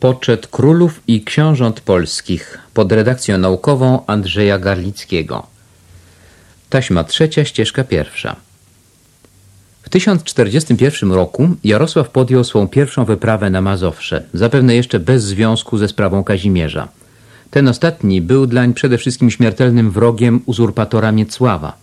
Poczet królów i książąt polskich pod redakcją naukową Andrzeja Garlickiego. Taśma trzecia, ścieżka pierwsza. W 1041 roku Jarosław podjął swą pierwszą wyprawę na Mazowsze, zapewne jeszcze bez związku ze sprawą Kazimierza. Ten ostatni był dlań przede wszystkim śmiertelnym wrogiem uzurpatora Miecława.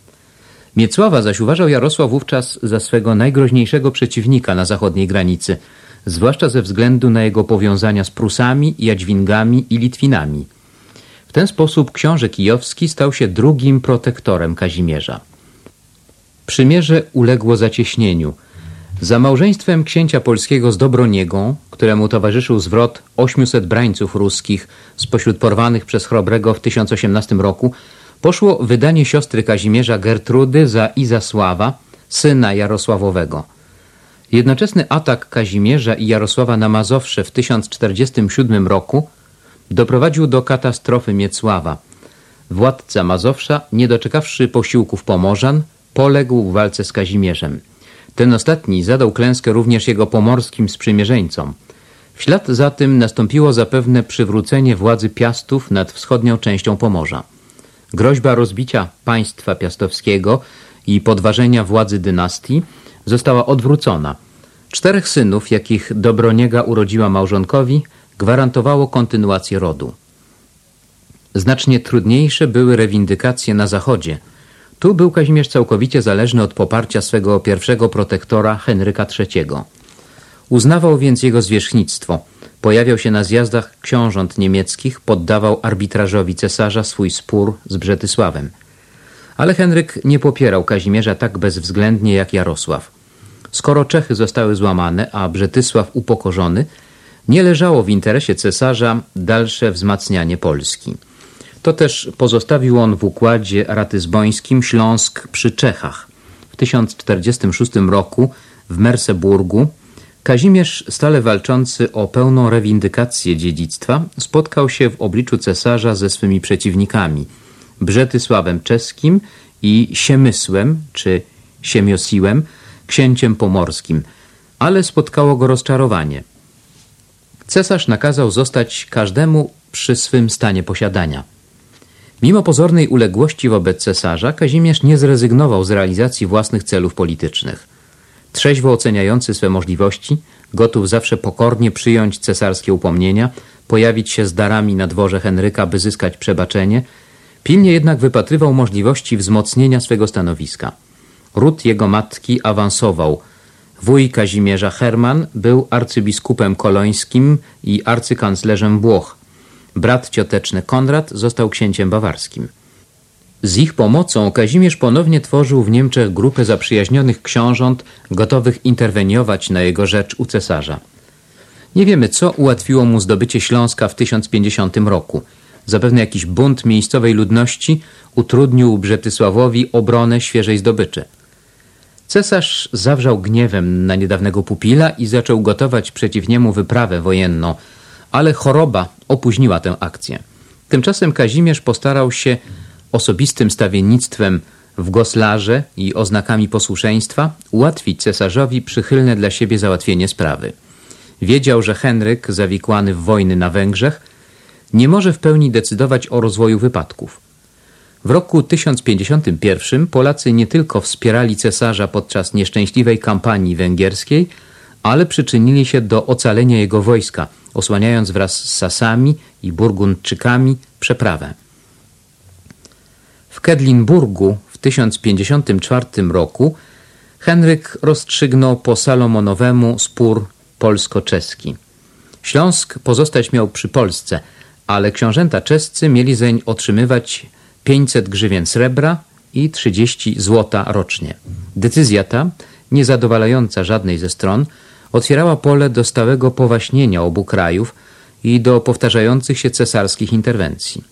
Miecława zaś uważał Jarosław wówczas za swego najgroźniejszego przeciwnika na zachodniej granicy – zwłaszcza ze względu na jego powiązania z Prusami, Jadźwingami i Litwinami. W ten sposób książę kijowski stał się drugim protektorem Kazimierza. Przymierze uległo zacieśnieniu. Za małżeństwem księcia polskiego z Dobroniegą, któremu towarzyszył zwrot 800 brańców ruskich spośród porwanych przez Chrobrego w 1018 roku, poszło wydanie siostry Kazimierza Gertrudy za Izasława, syna Jarosławowego – Jednoczesny atak Kazimierza i Jarosława na Mazowsze w 1047 roku doprowadził do katastrofy Miecława. Władca Mazowsza, nie doczekawszy posiłków Pomorzan, poległ w walce z Kazimierzem. Ten ostatni zadał klęskę również jego pomorskim sprzymierzeńcom. W ślad za tym nastąpiło zapewne przywrócenie władzy Piastów nad wschodnią częścią Pomorza. Groźba rozbicia państwa piastowskiego i podważenia władzy dynastii została odwrócona. Czterech synów, jakich Dobroniega urodziła małżonkowi, gwarantowało kontynuację rodu. Znacznie trudniejsze były rewindykacje na zachodzie. Tu był Kazimierz całkowicie zależny od poparcia swego pierwszego protektora Henryka III. Uznawał więc jego zwierzchnictwo. Pojawiał się na zjazdach książąt niemieckich, poddawał arbitrażowi cesarza swój spór z Brzetysławem. Ale Henryk nie popierał Kazimierza tak bezwzględnie jak Jarosław. Skoro Czechy zostały złamane, a Brzetysław upokorzony, nie leżało w interesie cesarza dalsze wzmacnianie Polski. To też pozostawił on w układzie ratyzbońskim Śląsk przy Czechach. W 1046 roku w Merseburgu Kazimierz, stale walczący o pełną rewindykację dziedzictwa, spotkał się w obliczu cesarza ze swymi przeciwnikami Brzetysławem Czeskim i Siemysłem czy Siemiosiłem, księciem pomorskim, ale spotkało go rozczarowanie. Cesarz nakazał zostać każdemu przy swym stanie posiadania. Mimo pozornej uległości wobec cesarza, Kazimierz nie zrezygnował z realizacji własnych celów politycznych. Trzeźwo oceniający swe możliwości, gotów zawsze pokornie przyjąć cesarskie upomnienia, pojawić się z darami na dworze Henryka, by zyskać przebaczenie, pilnie jednak wypatrywał możliwości wzmocnienia swego stanowiska. Ród jego matki awansował. Wuj Kazimierza Herman był arcybiskupem kolońskim i arcykanclerzem Włoch. Brat cioteczny Konrad został księciem bawarskim. Z ich pomocą Kazimierz ponownie tworzył w Niemczech grupę zaprzyjaźnionych książąt gotowych interweniować na jego rzecz u cesarza. Nie wiemy, co ułatwiło mu zdobycie Śląska w 1050 roku. Zapewne jakiś bunt miejscowej ludności utrudnił Brzetysławowi obronę świeżej zdobyczy. Cesarz zawrzał gniewem na niedawnego pupila i zaczął gotować przeciw niemu wyprawę wojenną, ale choroba opóźniła tę akcję. Tymczasem Kazimierz postarał się osobistym stawiennictwem w goslarze i oznakami posłuszeństwa ułatwić cesarzowi przychylne dla siebie załatwienie sprawy. Wiedział, że Henryk, zawikłany w wojny na Węgrzech, nie może w pełni decydować o rozwoju wypadków. W roku 1051 Polacy nie tylko wspierali cesarza podczas nieszczęśliwej kampanii węgierskiej, ale przyczynili się do ocalenia jego wojska, osłaniając wraz z Sasami i Burgundczykami przeprawę. W Kedlinburgu w 1054 roku Henryk rozstrzygnął po Salomonowemu spór polsko-czeski. Śląsk pozostać miał przy Polsce, ale książęta czescy mieli zeń otrzymywać 500 grzywien srebra i 30 złota rocznie. Decyzja ta, niezadowalająca żadnej ze stron, otwierała pole do stałego powaśnienia obu krajów i do powtarzających się cesarskich interwencji.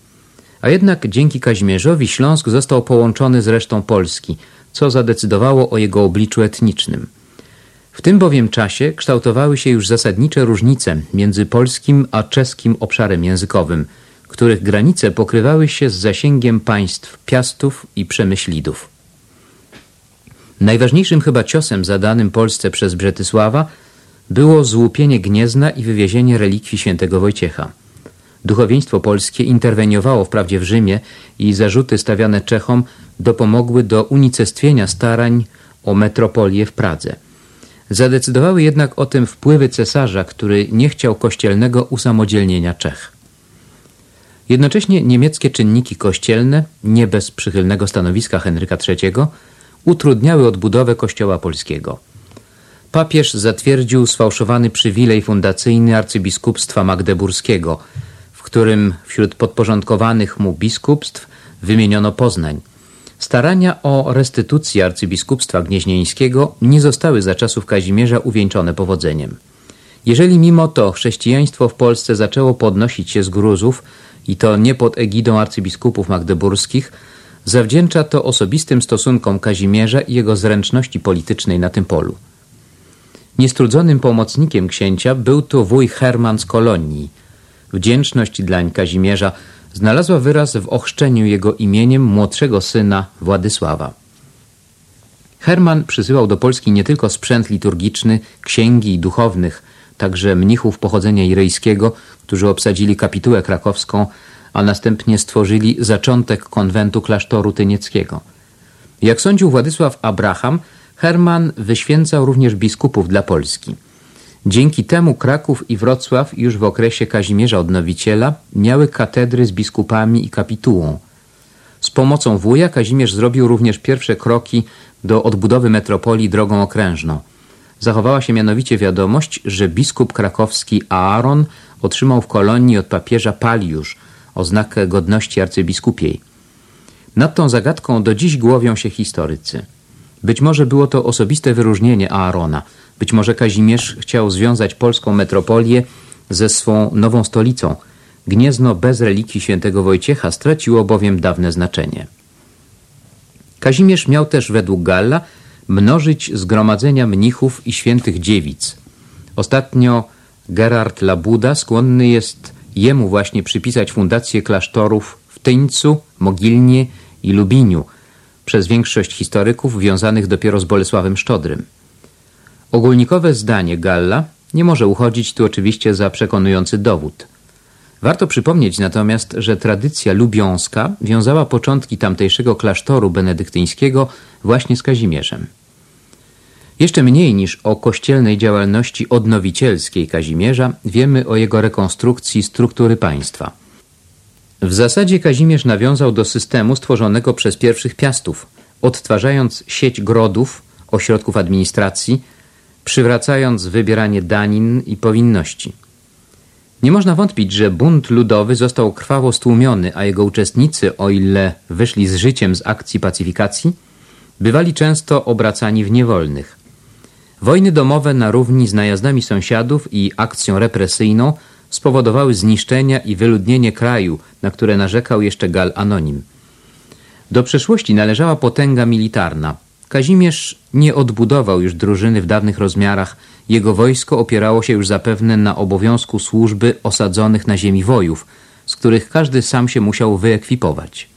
A jednak dzięki Kazimierzowi Śląsk został połączony z resztą Polski, co zadecydowało o jego obliczu etnicznym. W tym bowiem czasie kształtowały się już zasadnicze różnice między polskim a czeskim obszarem językowym – których granice pokrywały się z zasięgiem państw Piastów i Przemyślidów. Najważniejszym chyba ciosem zadanym Polsce przez Brzetysława było złupienie Gniezna i wywiezienie relikwii świętego Wojciecha. Duchowieństwo polskie interweniowało wprawdzie w Rzymie i zarzuty stawiane Czechom dopomogły do unicestwienia starań o metropolię w Pradze. Zadecydowały jednak o tym wpływy cesarza, który nie chciał kościelnego usamodzielnienia Czech. Jednocześnie niemieckie czynniki kościelne, nie bez przychylnego stanowiska Henryka III, utrudniały odbudowę kościoła polskiego. Papież zatwierdził sfałszowany przywilej fundacyjny arcybiskupstwa magdeburskiego, w którym wśród podporządkowanych mu biskupstw wymieniono Poznań. Starania o restytucję arcybiskupstwa gnieźnieńskiego nie zostały za czasów Kazimierza uwieńczone powodzeniem. Jeżeli mimo to chrześcijaństwo w Polsce zaczęło podnosić się z gruzów, i to nie pod egidą arcybiskupów magdeburskich, zawdzięcza to osobistym stosunkom Kazimierza i jego zręczności politycznej na tym polu. Niestrudzonym pomocnikiem księcia był tu wuj Herman z Kolonii. Wdzięczność dlań Kazimierza znalazła wyraz w ochrzczeniu jego imieniem młodszego syna Władysława. Herman przysyłał do Polski nie tylko sprzęt liturgiczny, księgi i duchownych, także mnichów pochodzenia irejskiego, którzy obsadzili kapitułę krakowską, a następnie stworzyli zaczątek konwentu klasztoru tynieckiego. Jak sądził Władysław Abraham, Herman wyświęcał również biskupów dla Polski. Dzięki temu Kraków i Wrocław już w okresie Kazimierza Odnowiciela miały katedry z biskupami i kapitułą. Z pomocą wuja Kazimierz zrobił również pierwsze kroki do odbudowy metropolii drogą okrężną. Zachowała się mianowicie wiadomość, że biskup krakowski Aaron otrzymał w kolonii od papieża paliusz, oznakę godności arcybiskupiej. Nad tą zagadką do dziś głowią się historycy. Być może było to osobiste wyróżnienie Aarona. Być może Kazimierz chciał związać polską metropolię ze swą nową stolicą. Gniezno bez relikwii świętego Wojciecha straciło bowiem dawne znaczenie. Kazimierz miał też według Galla mnożyć zgromadzenia mnichów i świętych dziewic. Ostatnio Gerard Labuda skłonny jest jemu właśnie przypisać fundację klasztorów w Tyńcu, Mogilnie i Lubiniu, przez większość historyków wiązanych dopiero z Bolesławem Szczodrym. Ogólnikowe zdanie Galla nie może uchodzić tu oczywiście za przekonujący dowód. Warto przypomnieć natomiast, że tradycja lubiąska wiązała początki tamtejszego klasztoru benedyktyńskiego właśnie z Kazimierzem. Jeszcze mniej niż o kościelnej działalności odnowicielskiej Kazimierza wiemy o jego rekonstrukcji struktury państwa. W zasadzie Kazimierz nawiązał do systemu stworzonego przez pierwszych piastów, odtwarzając sieć grodów, ośrodków administracji, przywracając wybieranie danin i powinności. Nie można wątpić, że bunt ludowy został krwawo stłumiony, a jego uczestnicy, o ile wyszli z życiem z akcji pacyfikacji, bywali często obracani w niewolnych. Wojny domowe na równi z najazdami sąsiadów i akcją represyjną spowodowały zniszczenia i wyludnienie kraju, na które narzekał jeszcze Gal Anonim. Do przeszłości należała potęga militarna. Kazimierz nie odbudował już drużyny w dawnych rozmiarach. Jego wojsko opierało się już zapewne na obowiązku służby osadzonych na ziemi wojów, z których każdy sam się musiał wyekwipować.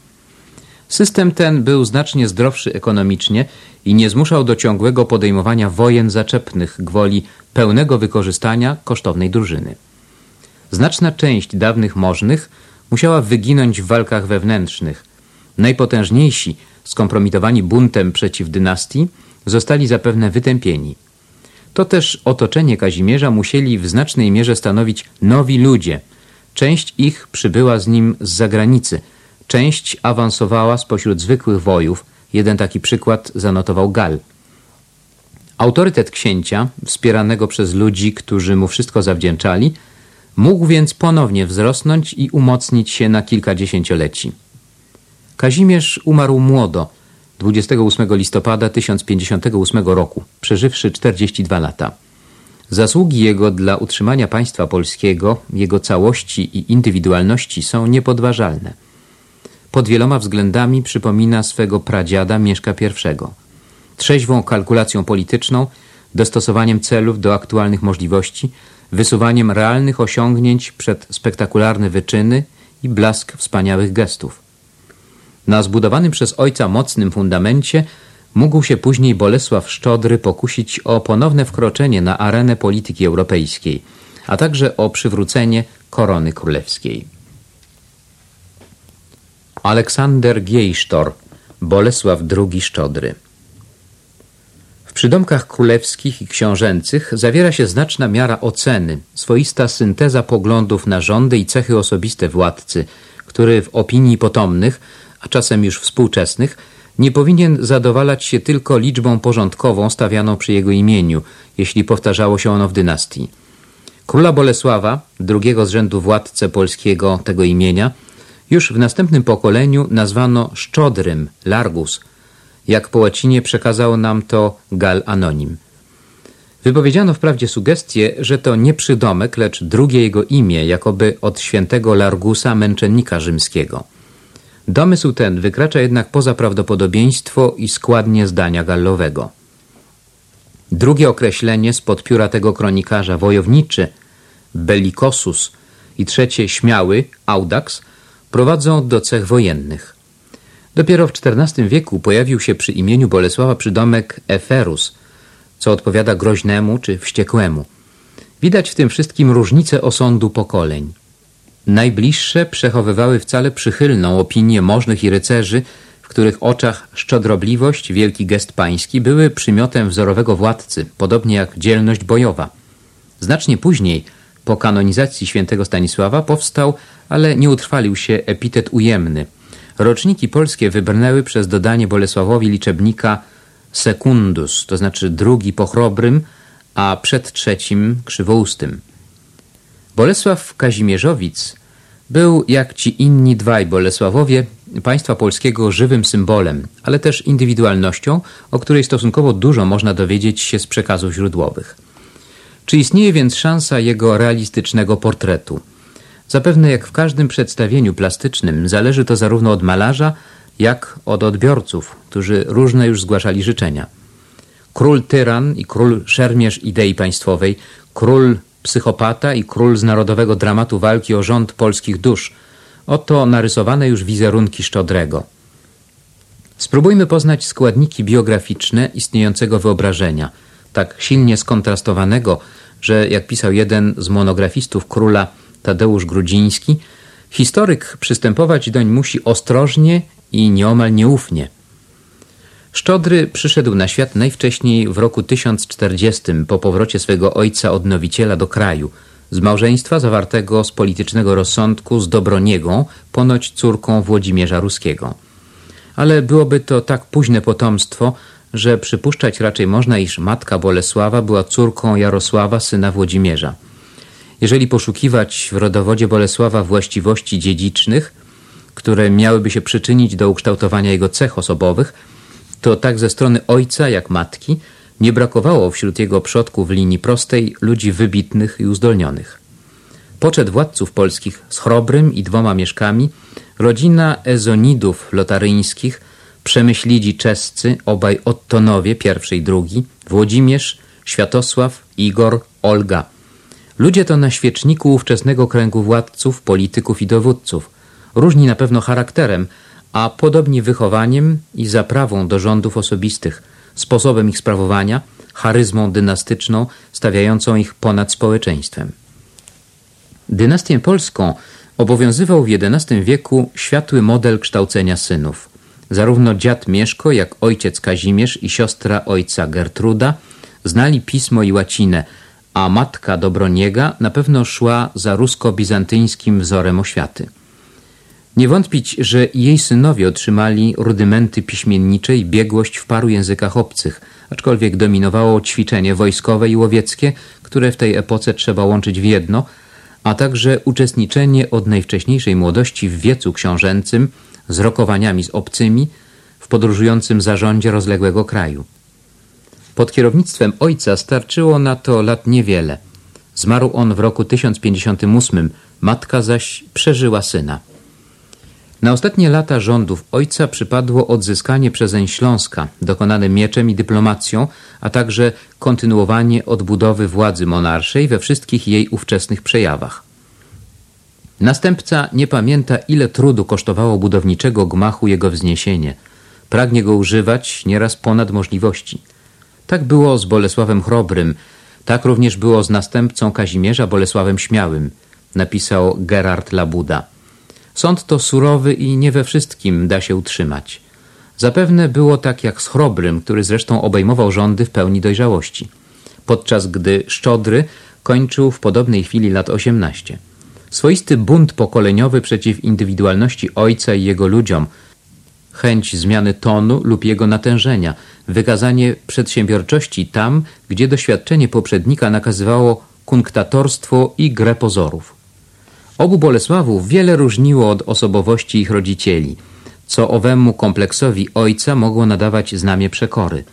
System ten był znacznie zdrowszy ekonomicznie i nie zmuszał do ciągłego podejmowania wojen zaczepnych gwoli pełnego wykorzystania kosztownej drużyny. Znaczna część dawnych możnych musiała wyginąć w walkach wewnętrznych. Najpotężniejsi, skompromitowani buntem przeciw dynastii, zostali zapewne wytępieni. To też otoczenie Kazimierza musieli w znacznej mierze stanowić nowi ludzie. Część ich przybyła z nim z zagranicy, część awansowała spośród zwykłych wojów. Jeden taki przykład zanotował Gal. Autorytet księcia, wspieranego przez ludzi, którzy mu wszystko zawdzięczali, Mógł więc ponownie wzrosnąć i umocnić się na kilka dziesięcioleci. Kazimierz umarł młodo, 28 listopada 1058 roku, przeżywszy 42 lata. Zasługi jego dla utrzymania państwa polskiego, jego całości i indywidualności są niepodważalne. Pod wieloma względami przypomina swego pradziada Mieszka I. Trzeźwą kalkulacją polityczną, dostosowaniem celów do aktualnych możliwości – wysuwaniem realnych osiągnięć przed spektakularne wyczyny i blask wspaniałych gestów. Na zbudowanym przez ojca mocnym fundamencie mógł się później Bolesław Szczodry pokusić o ponowne wkroczenie na arenę polityki europejskiej, a także o przywrócenie korony królewskiej. Aleksander Giejsztor, Bolesław II Szczodry W przydomkach królewskich i książęcych zawiera się znaczna miara oceny, swoista synteza poglądów na rządy i cechy osobiste władcy, który w opinii potomnych, a czasem już współczesnych, nie powinien zadowalać się tylko liczbą porządkową stawianą przy jego imieniu, jeśli powtarzało się ono w dynastii. Króla Bolesława, drugiego z rzędu władcę polskiego tego imienia, już w następnym pokoleniu nazwano Szczodrym, Largus, jak po łacinie przekazał nam to Gal Anonim. Wypowiedziano wprawdzie sugestie, że to nie przydomek, lecz drugie jego imię, jakoby od świętego Largusa, męczennika rzymskiego. Domysł ten wykracza jednak poza prawdopodobieństwo i składnie zdania gallowego. Drugie określenie spod pióra tego kronikarza wojowniczy, bellicosus i trzecie śmiały, audax, prowadzą do cech wojennych. Dopiero w XIV wieku pojawił się przy imieniu Bolesława przydomek Eferus, co odpowiada groźnemu czy wściekłemu. Widać w tym wszystkim różnicę osądu pokoleń. Najbliższe przechowywały wcale przychylną opinię możnych i rycerzy, w których oczach szczodrobliwość, wielki gest pański były przymiotem wzorowego władcy, podobnie jak dzielność bojowa. Znacznie później, po kanonizacji świętego Stanisława, powstał, ale nie utrwalił się epitet ujemny. Roczniki polskie wybrnęły przez dodanie Bolesławowi liczebnika secundus, to znaczy drugi pochrobrym, a przed trzecim krzywoustym. Bolesław Kazimierzowic był, jak ci inni dwaj Bolesławowie, państwa polskiego żywym symbolem, ale też indywidualnością, o której stosunkowo dużo można dowiedzieć się z przekazów źródłowych. Czy istnieje więc szansa jego realistycznego portretu? Zapewne jak w każdym przedstawieniu plastycznym zależy to zarówno od malarza, jak od odbiorców, którzy różne już zgłaszali życzenia. Król tyran i król szermierz idei państwowej, król psychopata i król z narodowego dramatu walki o rząd polskich dusz. Oto narysowane już wizerunki Szczodrego. Spróbujmy poznać składniki biograficzne istniejącego wyobrażenia, tak silnie skontrastowanego, że jak pisał jeden z monografistów króla Tadeusz Grudziński, historyk przystępować doń musi ostrożnie i nieomal nieufnie – Szczodry przyszedł na świat najwcześniej w roku 1040 po powrocie swego ojca odnowiciela do kraju, z małżeństwa zawartego z politycznego rozsądku z Dobroniegą, ponoć córką Włodzimierza Ruskiego. Ale byłoby to tak późne potomstwo, że przypuszczać raczej można, iż matka Bolesława była córką Jarosława, syna Włodzimierza. Jeżeli poszukiwać w rodowodzie Bolesława właściwości dziedzicznych, które miałyby się przyczynić do ukształtowania jego cech osobowych, to tak ze strony ojca jak matki nie brakowało wśród jego przodków linii prostej ludzi wybitnych i uzdolnionych. Poczet władców polskich z Chrobrym i dwoma mieszkami, rodzina Ezonidów lotaryńskich, Przemyślidzi czescy, obaj Ottonowie, pierwszy i drugi, Włodzimierz, Światosław, Igor, Olga. Ludzie to na świeczniku ówczesnego kręgu władców, polityków i dowódców. Różni na pewno charakterem, a podobnie wychowaniem i zaprawą do rządów osobistych, sposobem ich sprawowania, charyzmą dynastyczną stawiającą ich ponad społeczeństwem. Dynastię polską obowiązywał w XI wieku światły model kształcenia synów. Zarówno dziad Mieszko, jak ojciec Kazimierz i siostra ojca Gertruda znali pismo i łacinę, a matka Dobroniega na pewno szła za rusko-bizantyńskim wzorem oświaty. Nie wątpić, że jej synowie otrzymali rudymenty piśmiennicze i biegłość w paru językach obcych, aczkolwiek dominowało ćwiczenie wojskowe i łowieckie, które w tej epoce trzeba łączyć w jedno, a także uczestniczenie od najwcześniejszej młodości w wiecu książęcym z rokowaniami z obcymi w podróżującym zarządzie rozległego kraju. Pod kierownictwem ojca starczyło na to lat niewiele. Zmarł on w roku 1058, matka zaś przeżyła syna. Na ostatnie lata rządów ojca przypadło odzyskanie przezeń Śląska, dokonane mieczem i dyplomacją, a także kontynuowanie odbudowy władzy monarszej we wszystkich jej ówczesnych przejawach. Następca nie pamięta, ile trudu kosztowało budowniczego gmachu jego wzniesienie. Pragnie go używać nieraz ponad możliwości. Tak było z Bolesławem Chrobrym, tak również było z następcą Kazimierza Bolesławem Śmiałym, napisał Gerard Labuda. Sąd to surowy i nie we wszystkim da się utrzymać. Zapewne było tak jak z Chrobrym, który zresztą obejmował rządy w pełni dojrzałości, podczas gdy Szczodry kończył w podobnej chwili lat 18. Swoisty bunt pokoleniowy przeciw indywidualności ojca i jego ludziom, chęć zmiany tonu lub jego natężenia, wykazanie przedsiębiorczości tam, gdzie doświadczenie poprzednika nakazywało kunktatorstwo i grę pozorów. Obu Bolesławów wiele różniło od osobowości ich rodzicieli, co owemu kompleksowi ojca mogło nadawać znamie przekory.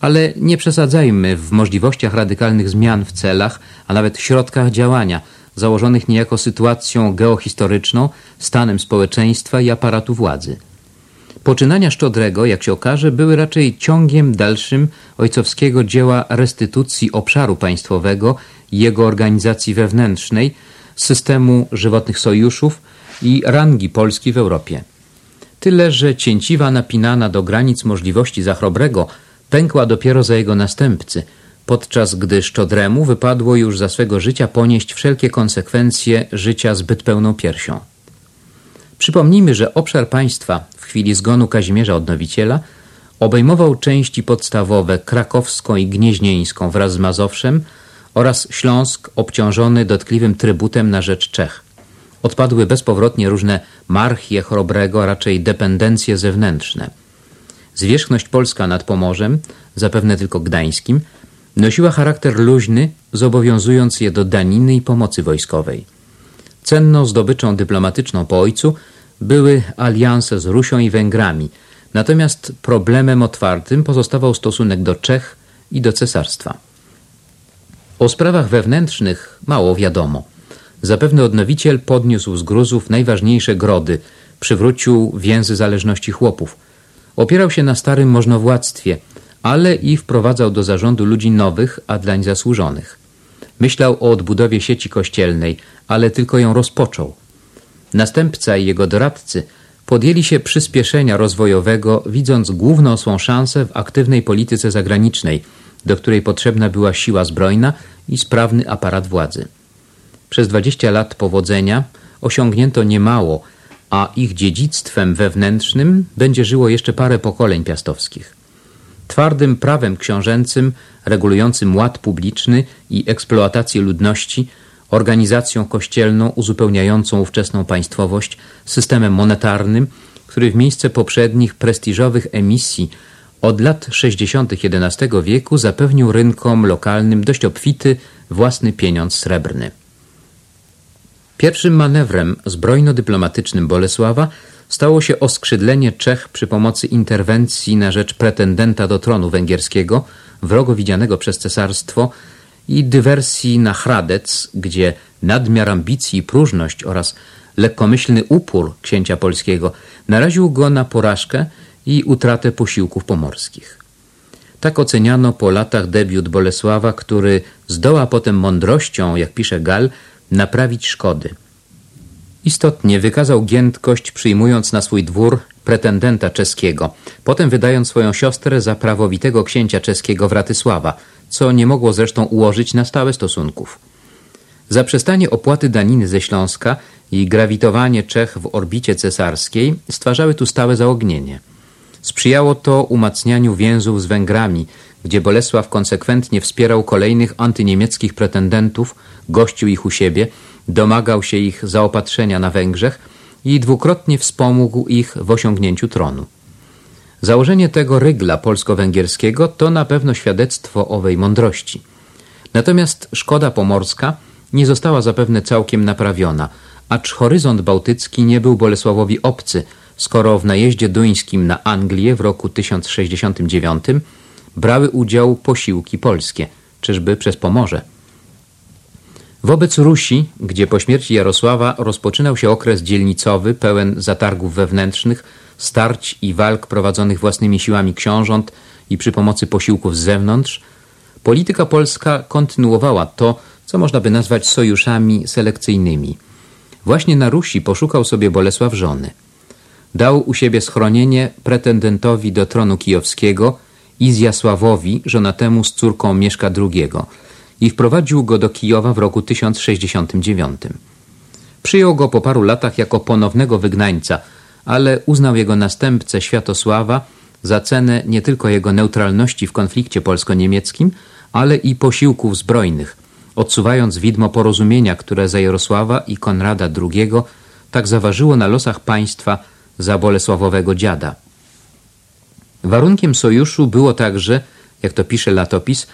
Ale nie przesadzajmy w możliwościach radykalnych zmian w celach, a nawet środkach działania, założonych niejako sytuacją geohistoryczną, stanem społeczeństwa i aparatu władzy. Poczynania Szczodrego, jak się okaże, były raczej ciągiem dalszym ojcowskiego dzieła restytucji obszaru państwowego i jego organizacji wewnętrznej, systemu żywotnych sojuszów i rangi Polski w Europie. Tyle, że cięciwa napinana do granic możliwości Zachrobrego pękła dopiero za jego następcy, podczas gdy Szczodremu wypadło już za swego życia ponieść wszelkie konsekwencje życia zbyt pełną piersią. Przypomnijmy, że obszar państwa w chwili zgonu Kazimierza Odnowiciela obejmował części podstawowe krakowską i gnieźnieńską wraz z Mazowszem oraz Śląsk obciążony dotkliwym trybutem na rzecz Czech. Odpadły bezpowrotnie różne marchie chorobrego, a raczej dependencje zewnętrzne. Zwierzchność polska nad Pomorzem, zapewne tylko gdańskim, nosiła charakter luźny, zobowiązując je do daniny i pomocy wojskowej. Cenną zdobyczą dyplomatyczną po ojcu były alianse z Rusią i Węgrami, natomiast problemem otwartym pozostawał stosunek do Czech i do cesarstwa. O sprawach wewnętrznych mało wiadomo. Zapewne odnowiciel podniósł z gruzów najważniejsze grody, przywrócił więzy zależności chłopów. Opierał się na starym możnowładztwie, ale i wprowadzał do zarządu ludzi nowych, a dlań zasłużonych. Myślał o odbudowie sieci kościelnej, ale tylko ją rozpoczął. Następca i jego doradcy podjęli się przyspieszenia rozwojowego, widząc główną swą szansę w aktywnej polityce zagranicznej, do której potrzebna była siła zbrojna i sprawny aparat władzy. Przez 20 lat powodzenia osiągnięto niemało, a ich dziedzictwem wewnętrznym będzie żyło jeszcze parę pokoleń piastowskich. Twardym prawem książęcym regulującym ład publiczny i eksploatację ludności, organizacją kościelną uzupełniającą ówczesną państwowość, systemem monetarnym, który w miejsce poprzednich prestiżowych emisji od lat 60. XI wieku zapewnił rynkom lokalnym dość obfity własny pieniądz srebrny. Pierwszym manewrem zbrojno-dyplomatycznym Bolesława stało się oskrzydlenie Czech przy pomocy interwencji na rzecz pretendenta do tronu węgierskiego, wrogo widzianego przez cesarstwo i dywersji na Hradec, gdzie nadmiar ambicji i próżność oraz lekkomyślny upór księcia polskiego naraził go na porażkę i utratę posiłków pomorskich. Tak oceniano po latach debiut Bolesława, który zdoła potem mądrością, jak pisze Gal, naprawić szkody. Istotnie wykazał giętkość przyjmując na swój dwór pretendenta czeskiego, potem wydając swoją siostrę za prawowitego księcia czeskiego Wratysława, co nie mogło zresztą ułożyć na stałe stosunków. Zaprzestanie opłaty daniny ze Śląska i grawitowanie Czech w orbicie cesarskiej stwarzały tu stałe zaognienie. Sprzyjało to umacnianiu więzów z Węgrami, gdzie Bolesław konsekwentnie wspierał kolejnych antyniemieckich pretendentów, gościł ich u siebie, domagał się ich zaopatrzenia na Węgrzech i dwukrotnie wspomógł ich w osiągnięciu tronu. Założenie tego rygla polsko-węgierskiego to na pewno świadectwo owej mądrości. Natomiast szkoda pomorska nie została zapewne całkiem naprawiona, acz horyzont bałtycki nie był Bolesławowi obcy, skoro w najeździe duńskim na Anglię w roku 1069 brały udział posiłki polskie, czyżby przez Pomorze. Wobec Rusi, gdzie po śmierci Jarosława rozpoczynał się okres dzielnicowy pełen zatargów wewnętrznych, starć i walk prowadzonych własnymi siłami książąt i przy pomocy posiłków z zewnątrz, polityka polska kontynuowała to, co można by nazwać sojuszami selekcyjnymi. Właśnie na Rusi poszukał sobie Bolesław żony. Dał u siebie schronienie pretendentowi do tronu kijowskiego Izjasławowi, żonatemu z córką Mieszka II i wprowadził go do Kijowa w roku 1069. Przyjął go po paru latach jako ponownego wygnańca, ale uznał jego następcę Światosława za cenę nie tylko jego neutralności w konflikcie polsko-niemieckim, ale i posiłków zbrojnych, odsuwając widmo porozumienia, które za Jarosława i Konrada II tak zaważyło na losach państwa za Bolesławowego dziada. Warunkiem sojuszu było także, jak to pisze latopis,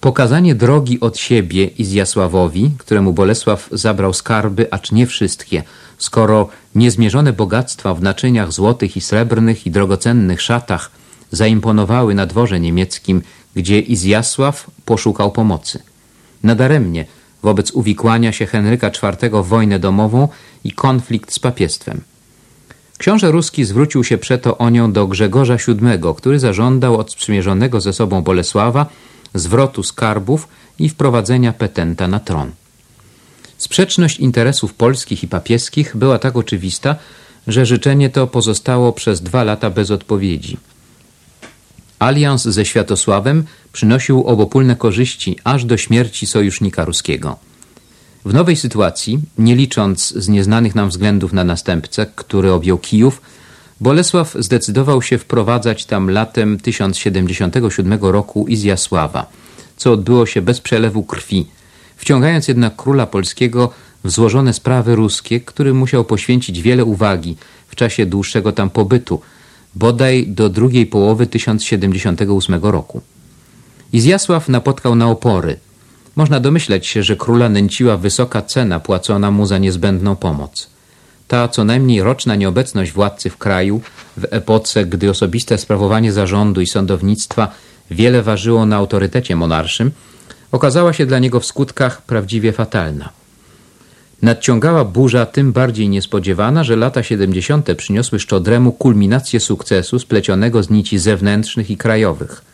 pokazanie drogi od siebie Izjasławowi, któremu Bolesław zabrał skarby, acz nie wszystkie, skoro niezmierzone bogactwa w naczyniach złotych i srebrnych i drogocennych szatach zaimponowały na dworze niemieckim, gdzie Izjasław poszukał pomocy. Nadaremnie wobec uwikłania się Henryka IV w wojnę domową i konflikt z papiestwem. Książę Ruski zwrócił się przeto o nią do Grzegorza VII, który zażądał od sprzymierzonego ze sobą Bolesława zwrotu skarbów i wprowadzenia petenta na tron. Sprzeczność interesów polskich i papieskich była tak oczywista, że życzenie to pozostało przez dwa lata bez odpowiedzi. Alians ze Światosławem przynosił obopólne korzyści aż do śmierci sojusznika ruskiego. W nowej sytuacji, nie licząc z nieznanych nam względów na następcę, który objął Kijów, Bolesław zdecydował się wprowadzać tam latem 1077 roku Izjasława, co odbyło się bez przelewu krwi, wciągając jednak króla polskiego w złożone sprawy ruskie, który musiał poświęcić wiele uwagi w czasie dłuższego tam pobytu, bodaj do drugiej połowy 1078 roku. Izjasław napotkał na opory. Można domyśleć się, że króla nęciła wysoka cena płacona mu za niezbędną pomoc. Ta co najmniej roczna nieobecność władcy w kraju, w epoce, gdy osobiste sprawowanie zarządu i sądownictwa wiele ważyło na autorytecie monarszym, okazała się dla niego w skutkach prawdziwie fatalna. Nadciągała burza tym bardziej niespodziewana, że lata 70. przyniosły Szczodremu kulminację sukcesu splecionego z nici zewnętrznych i krajowych.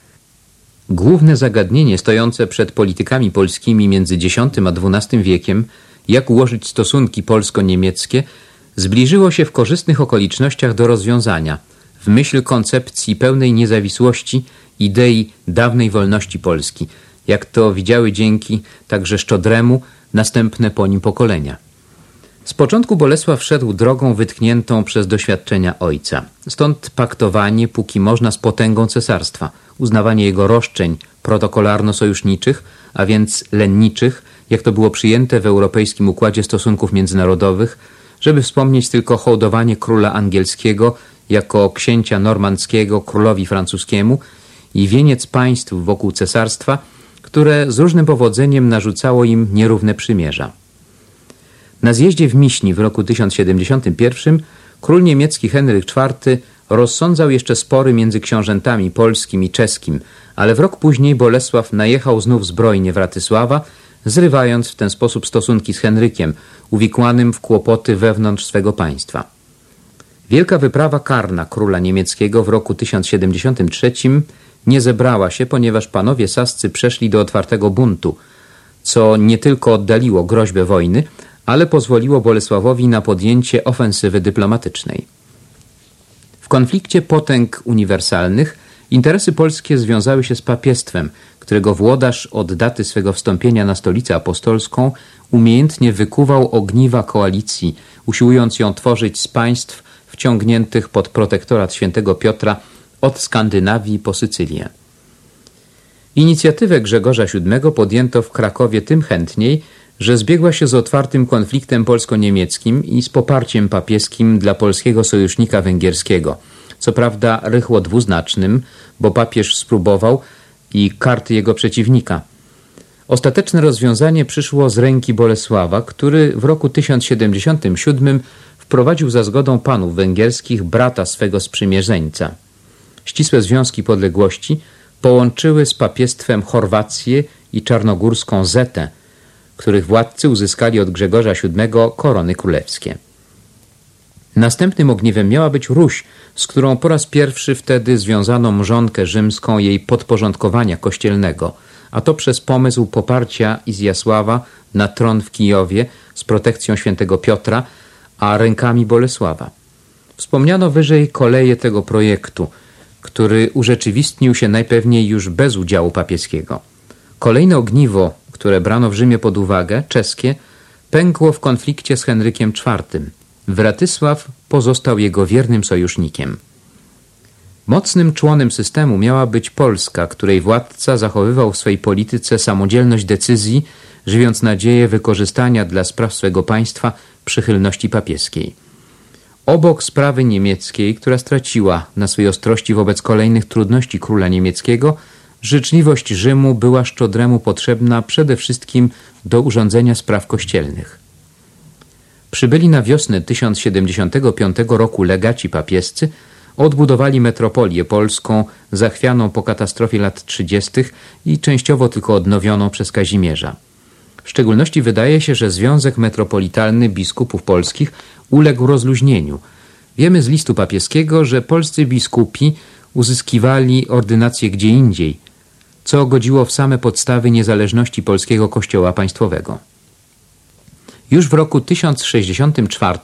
Główne zagadnienie stojące przed politykami polskimi między X a XII wiekiem, jak ułożyć stosunki polsko-niemieckie, zbliżyło się w korzystnych okolicznościach do rozwiązania, w myśl koncepcji pełnej niezawisłości idei dawnej wolności Polski, jak to widziały dzięki także Szczodremu następne po nim pokolenia. Z początku Bolesław szedł drogą wytkniętą przez doświadczenia ojca. Stąd paktowanie, póki można, z potęgą cesarstwa, uznawanie jego roszczeń protokolarno-sojuszniczych, a więc lenniczych, jak to było przyjęte w europejskim układzie stosunków międzynarodowych, żeby wspomnieć tylko hołdowanie króla angielskiego jako księcia normandzkiego królowi francuskiemu i wieniec państw wokół cesarstwa, które z różnym powodzeniem narzucało im nierówne przymierza. Na zjeździe w Miśni w roku 1071 król niemiecki Henryk IV rozsądzał jeszcze spory między książętami polskim i czeskim, ale w rok później Bolesław najechał znów zbrojnie w Ratysława, zrywając w ten sposób stosunki z Henrykiem, uwikłanym w kłopoty wewnątrz swego państwa. Wielka wyprawa karna króla niemieckiego w roku 1073 nie zebrała się, ponieważ panowie sascy przeszli do otwartego buntu, co nie tylko oddaliło groźbę wojny, ale pozwoliło Bolesławowi na podjęcie ofensywy dyplomatycznej. W konflikcie potęg uniwersalnych interesy polskie związały się z papiestwem, którego włodarz od daty swego wstąpienia na stolicę apostolską umiejętnie wykuwał ogniwa koalicji, usiłując ją tworzyć z państw wciągniętych pod protektorat świętego Piotra od Skandynawii po Sycylię. Inicjatywę Grzegorza VII podjęto w Krakowie tym chętniej, że zbiegła się z otwartym konfliktem polsko-niemieckim i z poparciem papieskim dla polskiego sojusznika węgierskiego, co prawda rychło dwuznacznym, bo papież spróbował i karty jego przeciwnika. Ostateczne rozwiązanie przyszło z ręki Bolesława, który w roku 1077 wprowadził za zgodą panów węgierskich brata swego sprzymierzeńca. Ścisłe związki podległości połączyły z papiestwem Chorwację i czarnogórską Zetę, których władcy uzyskali od Grzegorza VII korony królewskie. Następnym ogniwem miała być Ruś, z którą po raz pierwszy wtedy związano mrzonkę rzymską jej podporządkowania kościelnego, a to przez pomysł poparcia Izjasława na tron w Kijowie z protekcją świętego Piotra, a rękami Bolesława. Wspomniano wyżej koleje tego projektu, który urzeczywistnił się najpewniej już bez udziału papieskiego. Kolejne ogniwo, które brano w Rzymie pod uwagę, czeskie, pękło w konflikcie z Henrykiem IV. Wratysław pozostał jego wiernym sojusznikiem. Mocnym członem systemu miała być Polska, której władca zachowywał w swej polityce samodzielność decyzji, żywiąc nadzieję wykorzystania dla spraw swego państwa przychylności papieskiej. Obok sprawy niemieckiej, która straciła na swej ostrości wobec kolejnych trudności króla niemieckiego, życzliwość Rzymu była Szczodremu potrzebna przede wszystkim do urządzenia spraw kościelnych. Przybyli na wiosnę 1075 roku legaci papiescy, odbudowali metropolię polską, zachwianą po katastrofie lat 30. i częściowo tylko odnowioną przez Kazimierza. W szczególności wydaje się, że Związek Metropolitalny Biskupów Polskich uległ rozluźnieniu. Wiemy z listu papieskiego, że polscy biskupi uzyskiwali ordynację gdzie indziej, co godziło w same podstawy niezależności polskiego kościoła państwowego. Już w roku 1064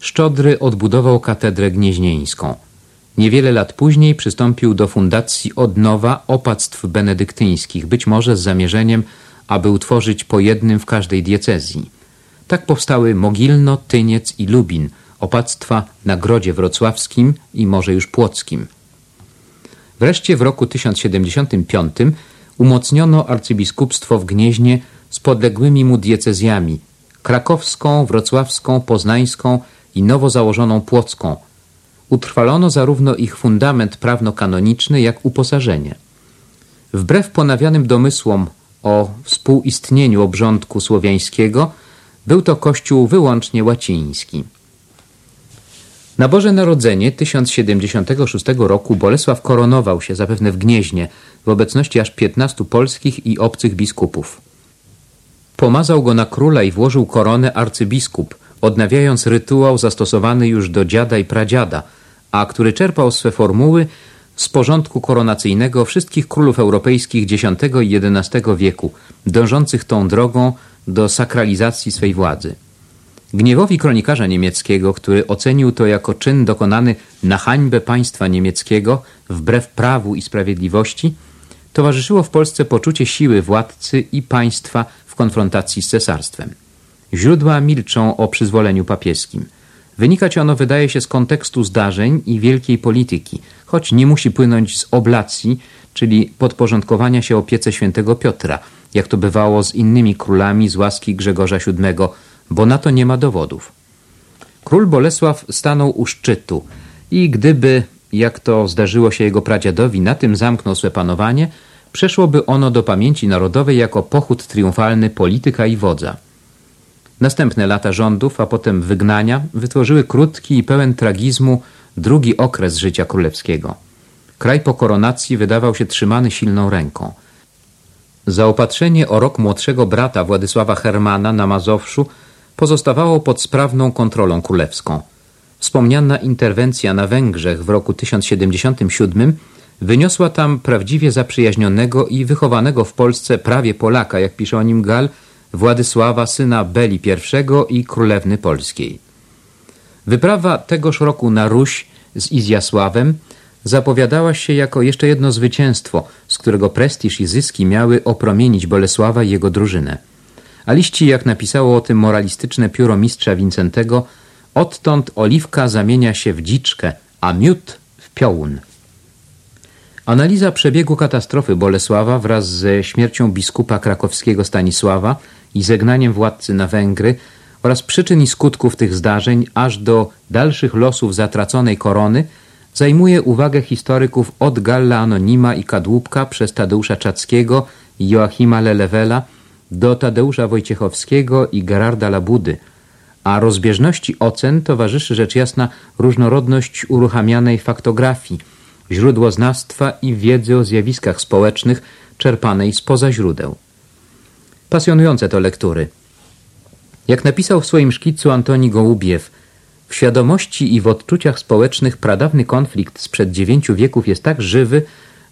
Szczodry odbudował katedrę gnieźnieńską. Niewiele lat później przystąpił do fundacji od nowa opactw benedyktyńskich, być może z zamierzeniem, aby utworzyć po jednym w każdej diecezji. Tak powstały Mogilno, Tyniec i Lubin, opactwa na Grodzie Wrocławskim i może już Płockim. Wreszcie w roku 1075 umocniono arcybiskupstwo w Gnieźnie z podległymi mu diecezjami krakowską, wrocławską, poznańską i nowo założoną płocką. Utrwalono zarówno ich fundament prawno-kanoniczny, jak uposażenie. Wbrew ponawianym domysłom o współistnieniu obrządku słowiańskiego, był to kościół wyłącznie łaciński. Na Boże Narodzenie 1076 roku Bolesław koronował się zapewne w Gnieźnie w obecności aż 15 polskich i obcych biskupów. Pomazał go na króla i włożył koronę arcybiskup, odnawiając rytuał zastosowany już do dziada i pradziada, a który czerpał swe formuły z porządku koronacyjnego wszystkich królów europejskich X i XI wieku, dążących tą drogą do sakralizacji swej władzy. Gniewowi kronikarza niemieckiego, który ocenił to jako czyn dokonany na hańbę państwa niemieckiego wbrew prawu i sprawiedliwości, towarzyszyło w Polsce poczucie siły władcy i państwa w konfrontacji z cesarstwem. Źródła milczą o przyzwoleniu papieskim. Wynikać ono wydaje się z kontekstu zdarzeń i wielkiej polityki, choć nie musi płynąć z oblacji, czyli podporządkowania się opiece świętego Piotra, jak to bywało z innymi królami z łaski Grzegorza VII, bo na to nie ma dowodów. Król Bolesław stanął u szczytu i gdyby, jak to zdarzyło się jego pradziadowi, na tym zamknął swe panowanie, przeszłoby ono do pamięci narodowej jako pochód triumfalny polityka i wodza. Następne lata rządów, a potem wygnania wytworzyły krótki i pełen tragizmu drugi okres życia królewskiego. Kraj po koronacji wydawał się trzymany silną ręką. Zaopatrzenie o rok młodszego brata Władysława Hermana na Mazowszu pozostawało pod sprawną kontrolą królewską. Wspomniana interwencja na Węgrzech w roku 1077 wyniosła tam prawdziwie zaprzyjaźnionego i wychowanego w Polsce prawie Polaka, jak pisze o nim Gal, Władysława, syna Beli I i królewny polskiej. Wyprawa tegoż roku na Ruś z Izjasławem zapowiadała się jako jeszcze jedno zwycięstwo, z którego prestiż i zyski miały opromienić Bolesława i jego drużynę. A liści, jak napisało o tym moralistyczne pióro mistrza Wincentego, odtąd oliwka zamienia się w dziczkę, a miód w piołun. Analiza przebiegu katastrofy Bolesława wraz ze śmiercią biskupa krakowskiego Stanisława i zegnaniem władcy na Węgry oraz przyczyn i skutków tych zdarzeń aż do dalszych losów zatraconej korony zajmuje uwagę historyków od Galla Anonima i Kadłubka przez Tadeusza Czackiego i Joachima Lelewela do Tadeusza Wojciechowskiego i Gerarda Labudy, a rozbieżności ocen towarzyszy rzecz jasna różnorodność uruchamianej faktografii, źródłoznawstwa i wiedzy o zjawiskach społecznych czerpanej spoza źródeł. Pasjonujące to lektury. Jak napisał w swoim szkicu Antoni Gołubiew, w świadomości i w odczuciach społecznych pradawny konflikt sprzed dziewięciu wieków jest tak żywy,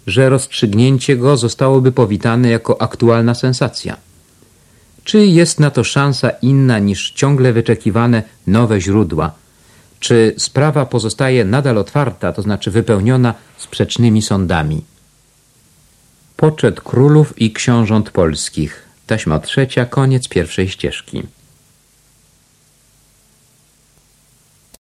że rozstrzygnięcie go zostałoby powitane jako aktualna sensacja. Czy jest na to szansa inna niż ciągle wyczekiwane nowe źródła? Czy sprawa pozostaje nadal otwarta, to znaczy wypełniona sprzecznymi sądami? Poczet królów i książąt polskich. Taśma trzecia, koniec pierwszej ścieżki.